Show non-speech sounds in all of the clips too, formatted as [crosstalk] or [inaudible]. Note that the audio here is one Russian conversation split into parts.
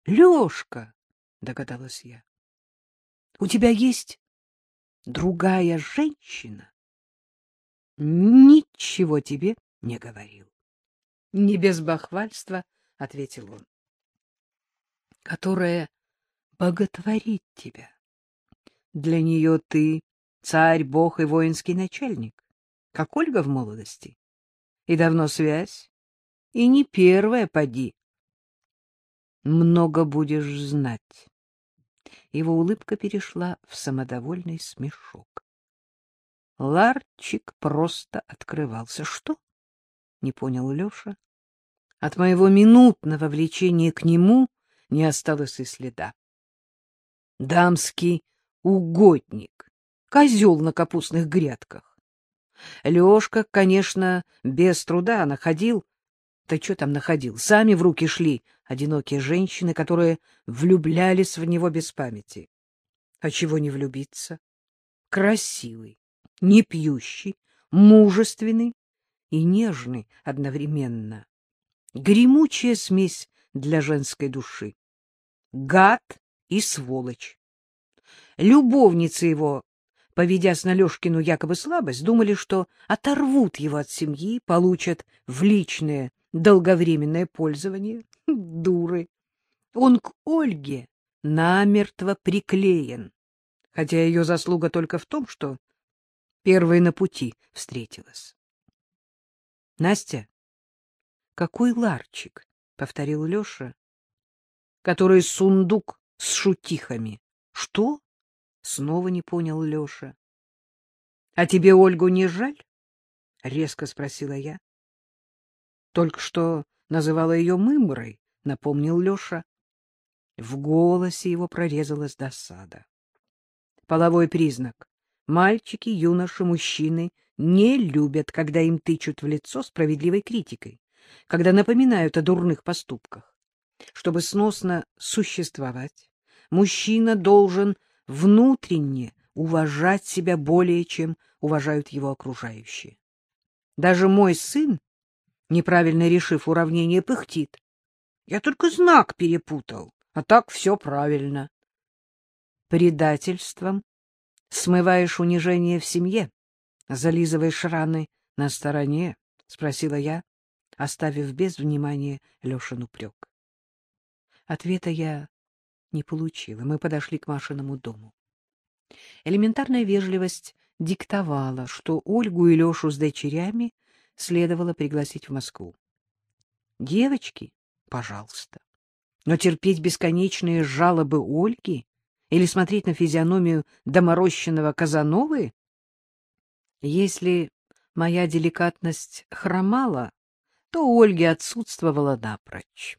— Лёшка, — догадалась я. — У тебя есть другая женщина? — Ничего тебе не говорил. — Не без бахвальства, — ответил он. — Которая боготворит тебя. Для нее ты царь, бог и воинский начальник, как Ольга в молодости. И давно связь, и не первая, поди. Много будешь знать. Его улыбка перешла в самодовольный смешок. Ларчик просто открывался. Что? Не понял Леша. От моего минутного влечения к нему не осталось и следа. Дамский угодник, козел на капустных грядках. Лешка, конечно, без труда находил... Да что там находил? Сами в руки шли одинокие женщины, которые влюблялись в него без памяти. А чего не влюбиться? Красивый, не пьющий, мужественный и нежный одновременно. Гремучая смесь для женской души. Гад и сволочь. Любовницы его, поведясь на Лешкину якобы слабость, думали, что оторвут его от семьи, получат в личное долговременное пользование. [laughs] Дуры. Он к Ольге намертво приклеен, хотя ее заслуга только в том, что первой на пути встретилась. — Настя, какой ларчик? — повторил Леша. — Который сундук с шутихами. — Что? — снова не понял Леша. — А тебе Ольгу не жаль? — резко спросила я. — Только что называла ее Мымрой, — напомнил Леша. В голосе его прорезалась досада. Половой признак. Мальчики, юноши, мужчины не любят, когда им тычут в лицо справедливой критикой, когда напоминают о дурных поступках. Чтобы сносно существовать, мужчина должен внутренне уважать себя более, чем уважают его окружающие. Даже мой сын, неправильно решив уравнение, пыхтит. Я только знак перепутал, а так все правильно. Предательством смываешь унижение в семье, зализываешь раны на стороне, — спросила я, оставив без внимания Лешин упрек. Ответа я не получила. Мы подошли к Машиному дому. Элементарная вежливость диктовала, что Ольгу и Лешу с дочерями следовало пригласить в Москву. Девочки, пожалуйста. Но терпеть бесконечные жалобы Ольги или смотреть на физиономию доморощенного Казановы? Если моя деликатность хромала, то Ольги отсутствовала напрочь.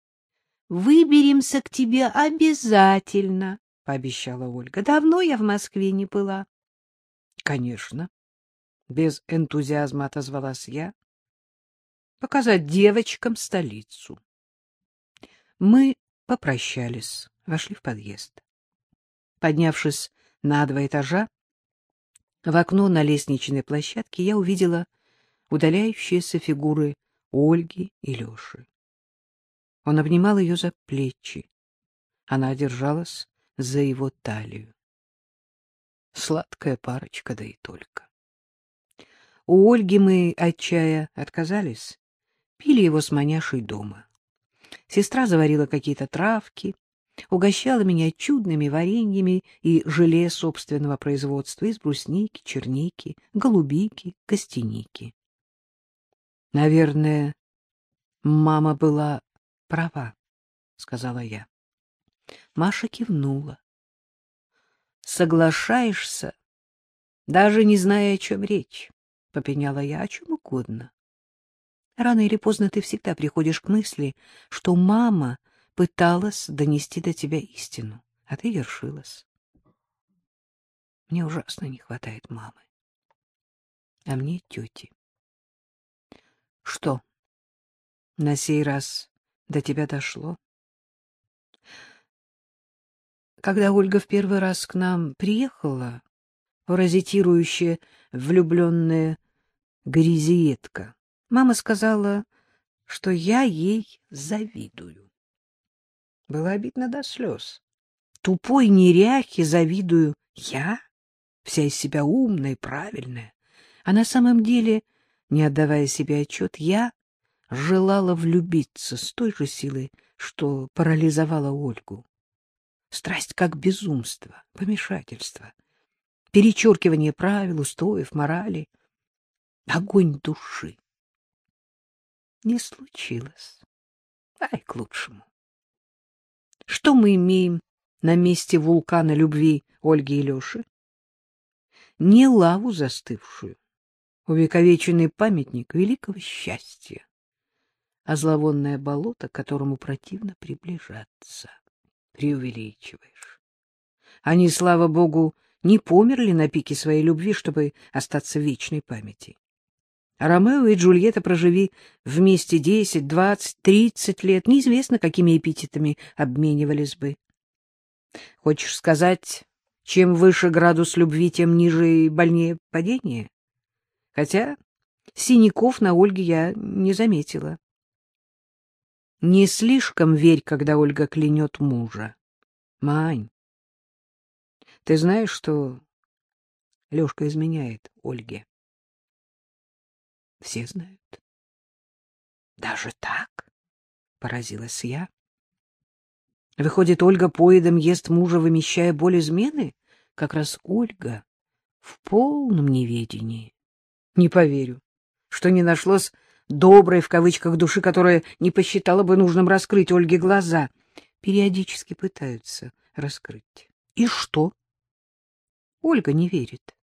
— Выберемся к тебе обязательно, — пообещала Ольга. — Давно я в Москве не была. — Конечно, — без энтузиазма отозвалась я. — Показать девочкам столицу. Мы попрощались, вошли в подъезд. Поднявшись на два этажа, в окно на лестничной площадке я увидела удаляющиеся фигуры Ольги и Леши. Он обнимал ее за плечи. Она держалась за его талию. Сладкая парочка, да и только. У Ольги мы от чая отказались, пили его с маняшей дома. Сестра заварила какие-то травки, угощала меня чудными вареньями и желе собственного производства из брусники, черники, голубики, костяники. Наверное, мама была права, — сказала я. Маша кивнула. — Соглашаешься, даже не зная, о чем речь, — попеняла я, — о чем угодно. Рано или поздно ты всегда приходишь к мысли, что мама пыталась донести до тебя истину, а ты вершилась. Мне ужасно не хватает мамы. А мне тети. Что, на сей раз до тебя дошло? Когда Ольга в первый раз к нам приехала, паразитирующая влюбленная грязиетка, мама сказала, что я ей завидую. Было обидно до слез. Тупой неряхе завидую я, вся из себя умная и правильная. А на самом деле, не отдавая себе отчет, я желала влюбиться с той же силой, что парализовала Ольгу. Страсть как безумство, помешательство, перечеркивание правил, устоев, морали, огонь души. Не случилось. Ай, к лучшему. Что мы имеем на месте вулкана любви Ольги и Леши? Не лаву застывшую, увековеченный памятник великого счастья, а зловонное болото, к которому противно приближаться. Преувеличиваешь. Они, слава богу, не померли на пике своей любви, чтобы остаться в вечной памяти. Ромео и Джульетта проживи вместе десять, двадцать, тридцать лет, неизвестно, какими эпитетами обменивались бы. Хочешь сказать, чем выше градус любви, тем ниже и больнее падение? Хотя синяков на Ольге я не заметила. Не слишком верь, когда Ольга клянет мужа. Мань, ты знаешь, что Лешка изменяет Ольге? Все знают. Даже так? Поразилась я. Выходит, Ольга поедом ест мужа, вымещая боль измены? Как раз Ольга в полном неведении. Не поверю, что не нашлось доброй в кавычках души, которая не посчитала бы нужным раскрыть Ольге глаза. Периодически пытаются раскрыть. И что? Ольга не верит.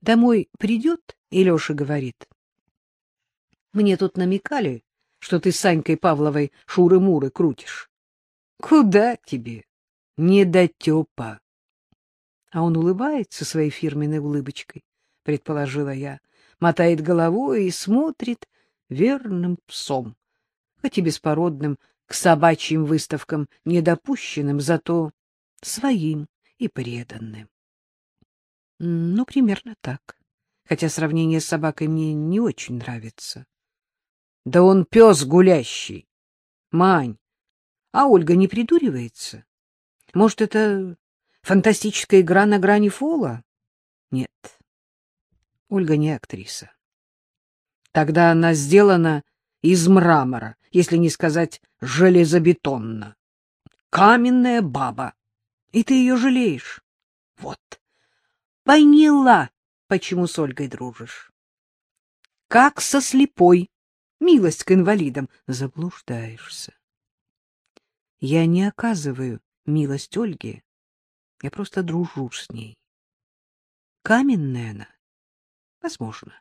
Домой придет, и Леша говорит. Мне тут намекали, что ты с Санькой Павловой шуры-муры крутишь. Куда тебе? Не до тёпа. А он улыбается своей фирменной улыбочкой, предположила я, мотает головой и смотрит верным псом, хоть и беспородным, к собачьим выставкам недопущенным, зато своим и преданным. Ну, примерно так. Хотя сравнение с собакой мне не очень нравится. Да он пес гулящий. Мань, а Ольга не придуривается? Может, это фантастическая игра на грани фола? Нет, Ольга не актриса. Тогда она сделана из мрамора, если не сказать железобетонно. Каменная баба. И ты ее жалеешь. Вот. Поняла, почему с Ольгой дружишь. Как со слепой милость к инвалидам, заблуждаешься. Я не оказываю милость Ольге, я просто дружу с ней. Каменная она? Возможно.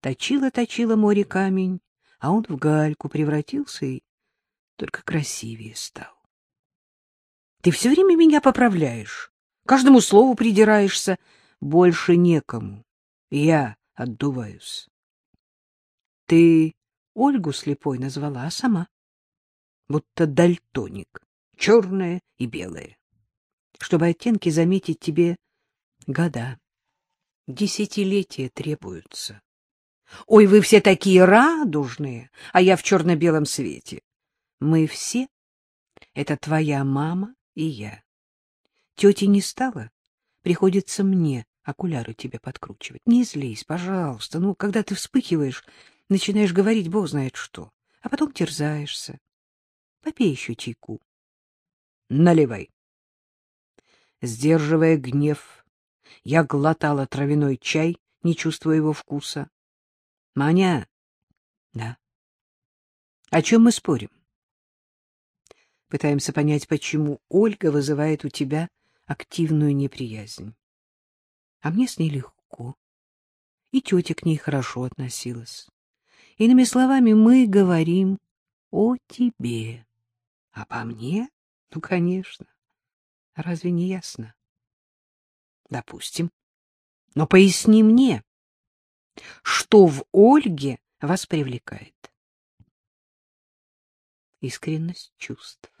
Точила-точила море камень, а он в гальку превратился и только красивее стал. Ты все время меня поправляешь, каждому слову придираешься, больше некому. Я отдуваюсь. Ты Ольгу слепой назвала, а сама? Будто дальтоник, черное и белое. Чтобы оттенки заметить тебе года, десятилетия требуются. Ой, вы все такие радужные, а я в черно-белом свете. Мы все — это твоя мама и я. Тети не стало, приходится мне окуляры тебе подкручивать. Не злись, пожалуйста. Ну, когда ты вспыхиваешь, Начинаешь говорить бог знает что, а потом терзаешься. Попей еще чайку. Наливай. Сдерживая гнев, я глотала травяной чай, не чувствуя его вкуса. — Маня! — Да. — О чем мы спорим? Пытаемся понять, почему Ольга вызывает у тебя активную неприязнь. А мне с ней легко. И тетя к ней хорошо относилась. Иными словами, мы говорим о тебе. А по мне? Ну, конечно. Разве не ясно? Допустим. Но поясни мне, что в Ольге вас привлекает? Искренность чувств.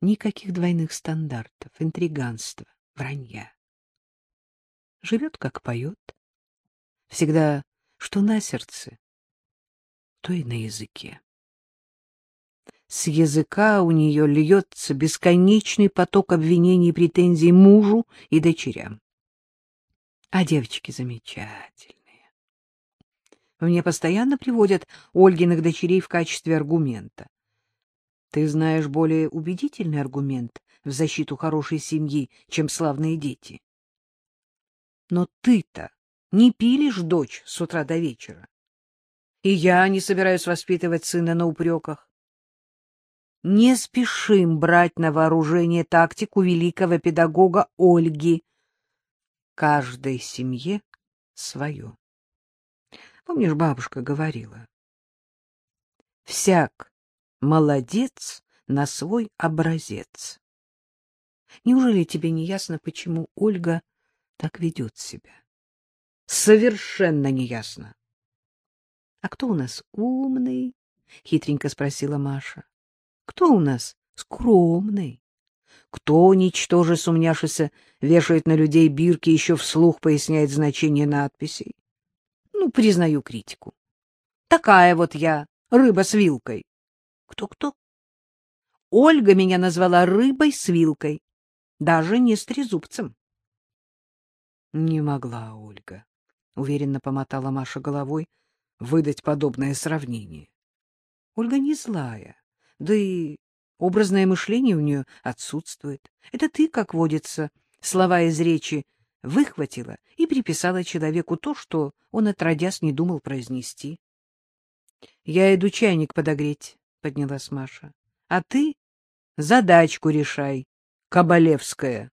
Никаких двойных стандартов, интриганства, вранья. Живет, как поет. Всегда что на сердце, то и на языке. С языка у нее льется бесконечный поток обвинений и претензий мужу и дочерям. А девочки замечательные. Мне постоянно приводят Ольгиных дочерей в качестве аргумента. Ты знаешь более убедительный аргумент в защиту хорошей семьи, чем славные дети. Но ты-то не пилишь дочь с утра до вечера. И я не собираюсь воспитывать сына на упреках. Не спешим брать на вооружение тактику великого педагога Ольги. Каждой семье свое. Помнишь, бабушка говорила? Всяк молодец на свой образец. Неужели тебе не ясно, почему Ольга так ведет себя? Совершенно не ясно. — А кто у нас умный? — хитренько спросила Маша. — Кто у нас скромный? Кто, ничтоже сумняшися, вешает на людей бирки, еще вслух поясняет значение надписей? Ну, признаю критику. Такая вот я, рыба с вилкой. Кто-кто? Ольга меня назвала рыбой с вилкой, даже не с трезубцем. Не могла Ольга, уверенно помотала Маша головой, выдать подобное сравнение. Ольга не злая, да и образное мышление у нее отсутствует. Это ты, как водится, слова из речи выхватила и приписала человеку то, что он отродясь не думал произнести. — Я иду чайник подогреть, — поднялась Маша. — А ты задачку решай, Кабалевская.